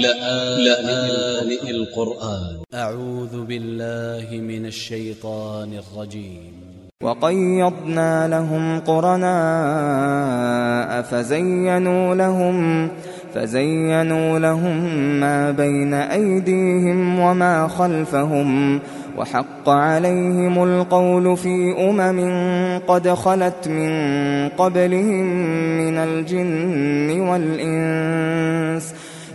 لآن القرآن. أ ع و ذ ب ا ل ل ه من ا ل ش ي ط ا ن ا ل ج ي م وقيضنا لهم قرناء فزينوا لهم فزينوا لهم ما بين أيديهم وما خلفهم. وحق عليهم القول في أمم قد خلت من قبلهم من الجن والإنس.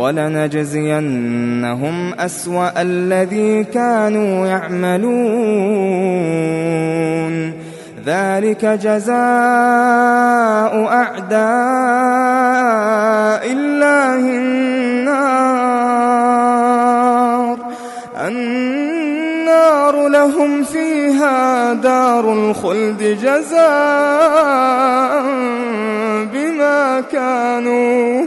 ولنجزينهم أسوأ الذي كانوا يعملون. ذلك جزاء أعداء الله النار. النار لهم فيها دار الخلد جزاء بما كانوا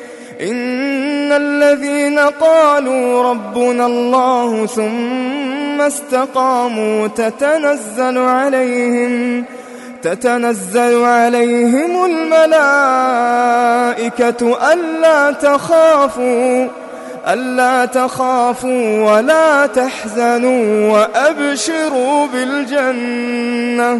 إن الذين قالوا ربنا الله ثم استقاموا تتنزل عليهم تتنزل عليهم الملائكة ألا تخافوا ألا تخافوا ولا تحزنوا وأبشروا بالجنة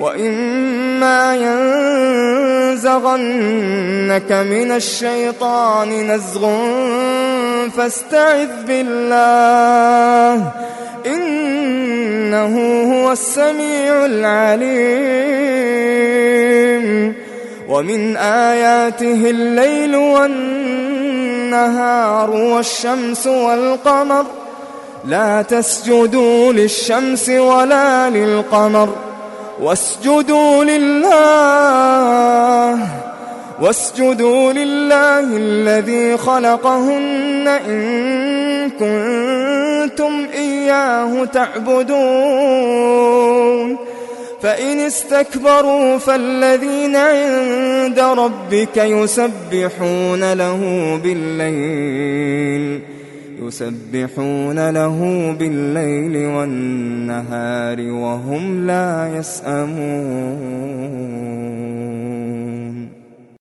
وإما ينزغنك من الشيطان نزغ فاستعذ بالله إنه هو السميع العليم ومن آياته الليل والنهار والشمس والقمر لا تسجدوا للشمس ولا للقمر واسجدوا لله واسجدوا لله الذي خلقهن إن كنتم إياه تعبدون. فإن استكبروا فالذين عند ربك يسبحون له بالليل. يسبحون له بالليل والنهار وهم لا يسأمون.